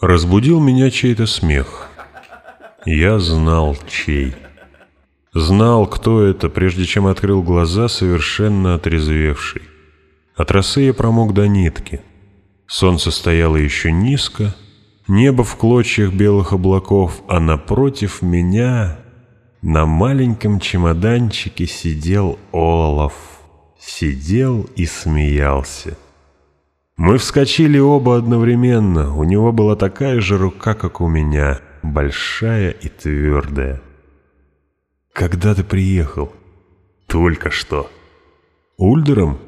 Разбудил меня чей-то смех. Я знал, чей. Знал, кто это, прежде чем открыл глаза, совершенно отрезвевший. От росы я промок до нитки. Солнце стояло еще низко, небо в клочьях белых облаков, а напротив меня на маленьком чемоданчике сидел Олаф. Сидел и смеялся. Мы вскочили оба одновременно. У него была такая же рука, как у меня, большая и твердая. «Когда ты приехал?» «Только что». «Ульдером?»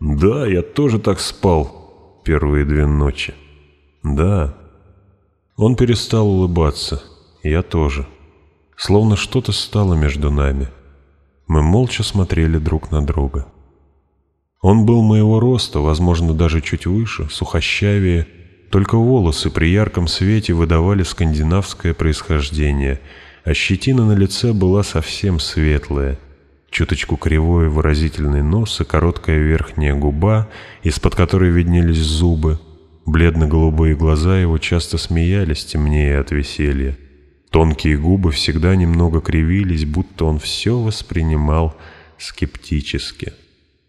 «Да, я тоже так спал первые две ночи». «Да». Он перестал улыбаться. Я тоже. Словно что-то стало между нами. Мы молча смотрели друг на друга. Он был моего роста, возможно, даже чуть выше, сухощавее, только волосы при ярком свете выдавали скандинавское происхождение, а щетина на лице была совсем светлая. Чуточку кривой выразительный нос и короткая верхняя губа, из-под которой виднелись зубы. Бледно-голубые глаза его часто смеялись, темнее от веселья. Тонкие губы всегда немного кривились, будто он все воспринимал скептически.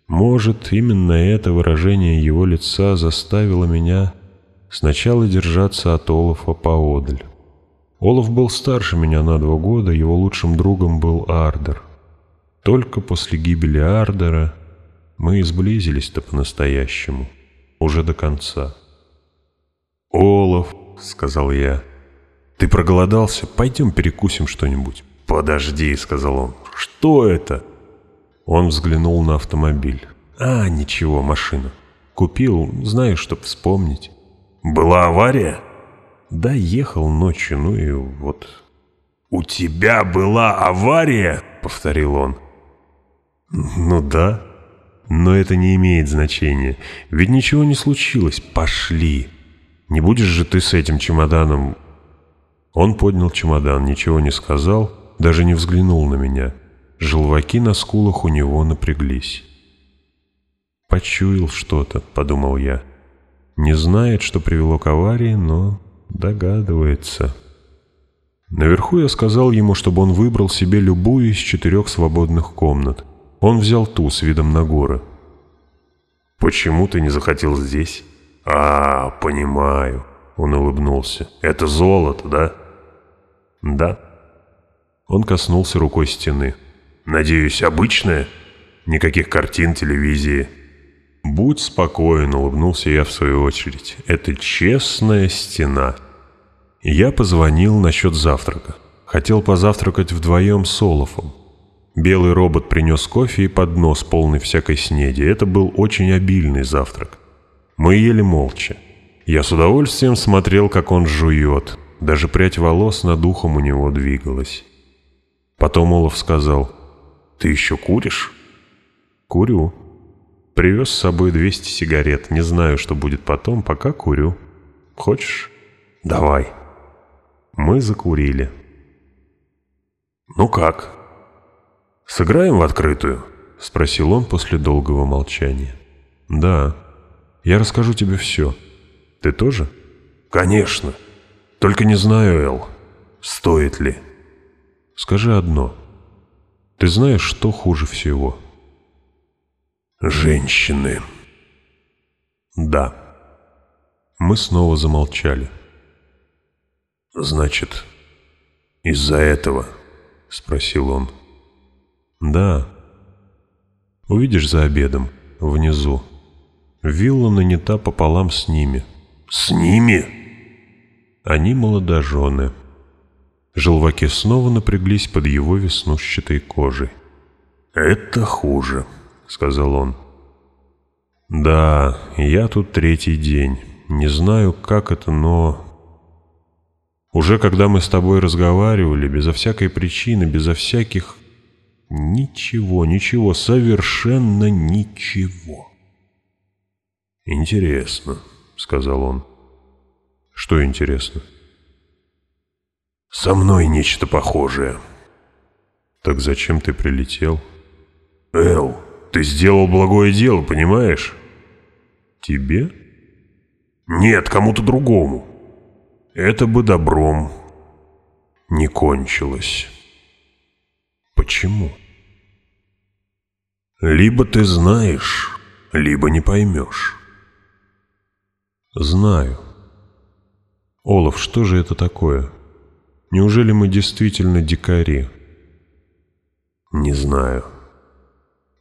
Может, именно это выражение его лица заставило меня сначала держаться от Олафа поодаль. Олаф был старше меня на два года, его лучшим другом был Ардер. Только после гибели Ардера мы и сблизились-то по-настоящему, уже до конца. «Олаф», — сказал я, — «ты проголодался? Пойдем перекусим что-нибудь». «Подожди», — сказал он, — «что это?» Он взглянул на автомобиль. «А, ничего, машина. Купил, знаю, чтоб вспомнить». «Была авария?» «Да, ехал ночью, ну и вот...» «У тебя была авария?» — повторил он. «Ну да. Но это не имеет значения. Ведь ничего не случилось. Пошли. Не будешь же ты с этим чемоданом...» Он поднял чемодан, ничего не сказал, даже не взглянул на меня желваки на скулах у него напряглись. «Почуял что-то», — подумал я. «Не знает, что привело к аварии, но догадывается». Наверху я сказал ему, чтобы он выбрал себе любую из четырех свободных комнат. Он взял ту с видом на горы. «Почему ты не захотел здесь?» «А, понимаю», — он улыбнулся. «Это золото, да?» «Да». Он коснулся рукой стены. Надеюсь, обычное? Никаких картин, телевизии?» «Будь спокоен», — улыбнулся я в свою очередь. «Это честная стена». Я позвонил насчет завтрака. Хотел позавтракать вдвоем с Олафом. Белый робот принес кофе и поднос, полный всякой снеди. Это был очень обильный завтрак. Мы ели молча. Я с удовольствием смотрел, как он жует. Даже прядь волос над ухом у него двигалась. Потом Олаф сказал — «Ты еще куришь?» «Курю. Привез с собой 200 сигарет. Не знаю, что будет потом, пока курю. Хочешь?» «Давай». Мы закурили. «Ну как? Сыграем в открытую?» — спросил он после долгого молчания. «Да. Я расскажу тебе все. Ты тоже?» «Конечно. Только не знаю, Эл, стоит ли». «Скажи одно. Ты знаешь, что хуже всего? Женщины. Да. Мы снова замолчали. Значит, из-за этого? Спросил он. Да. Увидишь за обедом, внизу. Вилла нанята пополам с ними. С ними? Они молодожены. Желваки снова напряглись под его веснущатой кожей. «Это хуже», — сказал он. «Да, я тут третий день. Не знаю, как это, но...» «Уже когда мы с тобой разговаривали, безо всякой причины, безо всяких...» «Ничего, ничего, совершенно ничего». «Интересно», — сказал он. «Что интересно?» Со мной нечто похожее. Так зачем ты прилетел? Эл, ты сделал благое дело, понимаешь? Тебе? Нет, кому-то другому. Это бы добром не кончилось. Почему? Либо ты знаешь, либо не поймешь. Знаю. Олаф, что же это такое? — Неужели мы действительно дикари? Не знаю.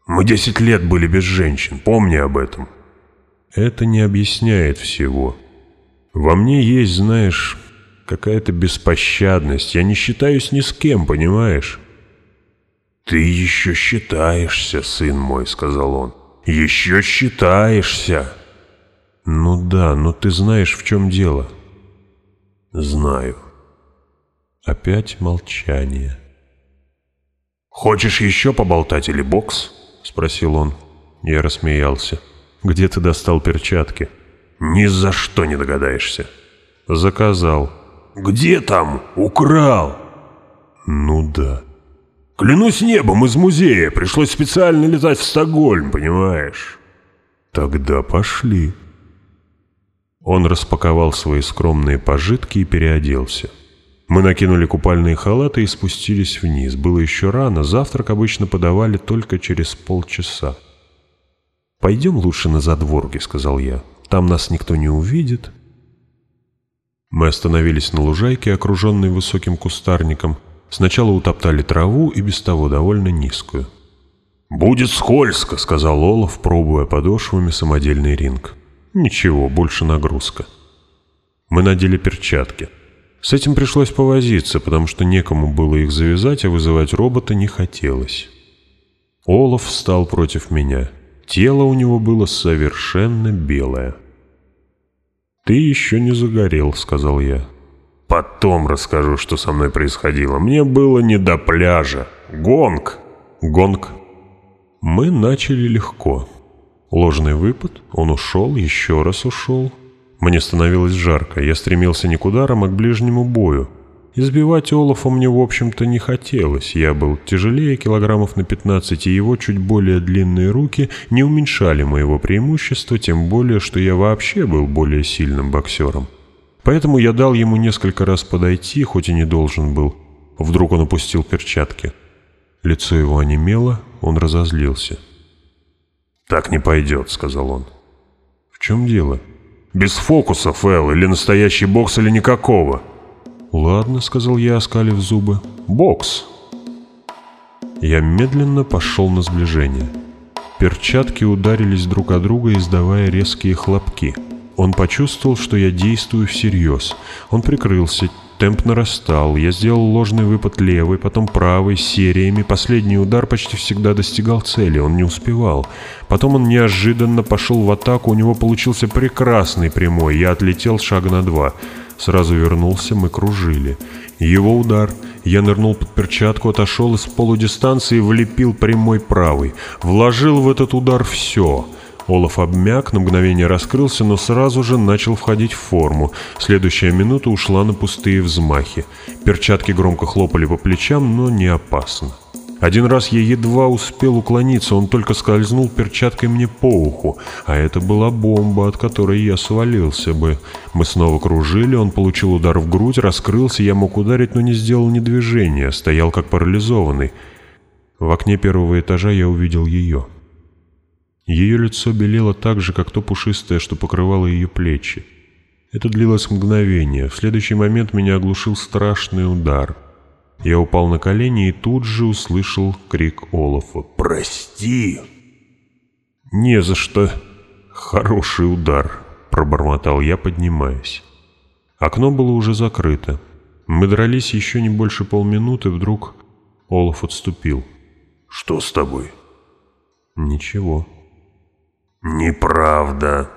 Мы десять лет были без женщин, помни об этом. Это не объясняет всего. Во мне есть, знаешь, какая-то беспощадность. Я не считаюсь ни с кем, понимаешь? «Ты еще считаешься, сын мой», — сказал он. «Еще считаешься!» «Ну да, но ты знаешь, в чем дело». «Знаю. Опять молчание. «Хочешь еще поболтать или бокс?» — спросил он. Я рассмеялся. «Где ты достал перчатки?» «Ни за что не догадаешься». «Заказал». «Где там? Украл!» «Ну да». «Клянусь небом, из музея. Пришлось специально летать в Стокгольм, понимаешь?» «Тогда пошли». Он распаковал свои скромные пожитки и переоделся. Мы накинули купальные халаты и спустились вниз. Было еще рано, завтрак обычно подавали только через полчаса. «Пойдем лучше на задворки», — сказал я. «Там нас никто не увидит». Мы остановились на лужайке, окруженной высоким кустарником. Сначала утоптали траву и без того довольно низкую. «Будет скользко», — сказал Олаф, пробуя подошвами самодельный ринг. «Ничего, больше нагрузка». Мы надели перчатки. С этим пришлось повозиться, потому что некому было их завязать, а вызывать робота не хотелось. Олаф встал против меня. Тело у него было совершенно белое. «Ты еще не загорел», — сказал я. «Потом расскажу, что со мной происходило. Мне было не до пляжа. Гонг!» «Гонг!» Мы начали легко. Ложный выпад, он ушел, еще раз ушел — мне становилось жарко, я стремился не к ударам, а к ближнему бою. Избивать Олафа мне, в общем-то, не хотелось. Я был тяжелее килограммов на 15, и его чуть более длинные руки не уменьшали моего преимущества, тем более, что я вообще был более сильным боксером. Поэтому я дал ему несколько раз подойти, хоть и не должен был. Вдруг он опустил перчатки. Лицо его онемело, он разозлился. «Так не пойдет», — сказал он. «В чем дело?» Без фокусов, Эл, или настоящий бокс, или никакого. Ладно, сказал я, оскалив зубы. Бокс. Я медленно пошел на сближение. Перчатки ударились друг о друга, издавая резкие хлопки. Он почувствовал, что я действую всерьез. Он прикрылся, Темп нарастал, я сделал ложный выпад левой, потом правой, сериями. Последний удар почти всегда достигал цели, он не успевал. Потом он неожиданно пошел в атаку, у него получился прекрасный прямой, я отлетел шаг на два. Сразу вернулся, мы кружили. Его удар. Я нырнул под перчатку, отошел из полудистанции и влепил прямой правый. Вложил в этот удар все — Олаф обмяк, на мгновение раскрылся, но сразу же начал входить в форму. Следующая минута ушла на пустые взмахи. Перчатки громко хлопали по плечам, но не опасно. Один раз я едва успел уклониться, он только скользнул перчаткой мне по уху, а это была бомба, от которой я свалился бы. Мы снова кружили, он получил удар в грудь, раскрылся, я мог ударить, но не сделал ни движения, стоял как парализованный. В окне первого этажа я увидел ее. Ее лицо белело так же, как то пушистое, что покрывало ее плечи. Это длилось мгновение. В следующий момент меня оглушил страшный удар. Я упал на колени и тут же услышал крик Олафа. «Прости!» «Не за что!» «Хороший удар!» — пробормотал я, поднимаясь. Окно было уже закрыто. Мы дрались еще не больше полминуты, вдруг Олаф отступил. «Что с тобой?» «Ничего», «Неправда».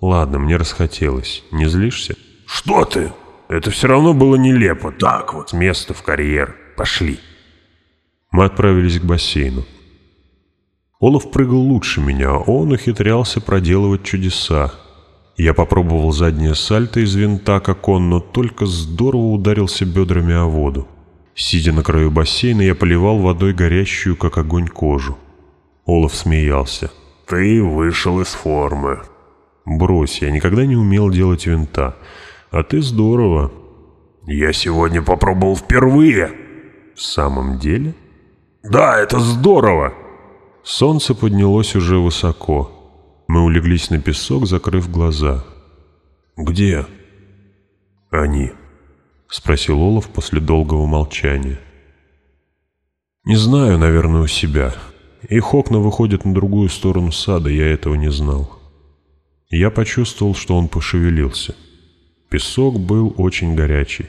«Ладно, мне расхотелось. Не злишься?» «Что ты? Это все равно было нелепо. Так вот, место в карьер. Пошли». Мы отправились к бассейну. Олаф прыгал лучше меня, а он ухитрялся проделывать чудеса. Я попробовал заднее сальто из винта как он, но только здорово ударился бедрами о воду. Сидя на краю бассейна, я поливал водой горящую, как огонь, кожу. Олаф смеялся. «Ты вышел из формы». «Брось, я никогда не умел делать винта. А ты здорово». «Я сегодня попробовал впервые». «В самом деле?» «Да, это здорово!» Солнце поднялось уже высоко. Мы улеглись на песок, закрыв глаза. «Где?» «Они», — спросил Олаф после долгого молчания. «Не знаю, наверное, у себя. Их окна выходят на другую сторону сада, я этого не знал. Я почувствовал, что он пошевелился. Песок был очень горячий.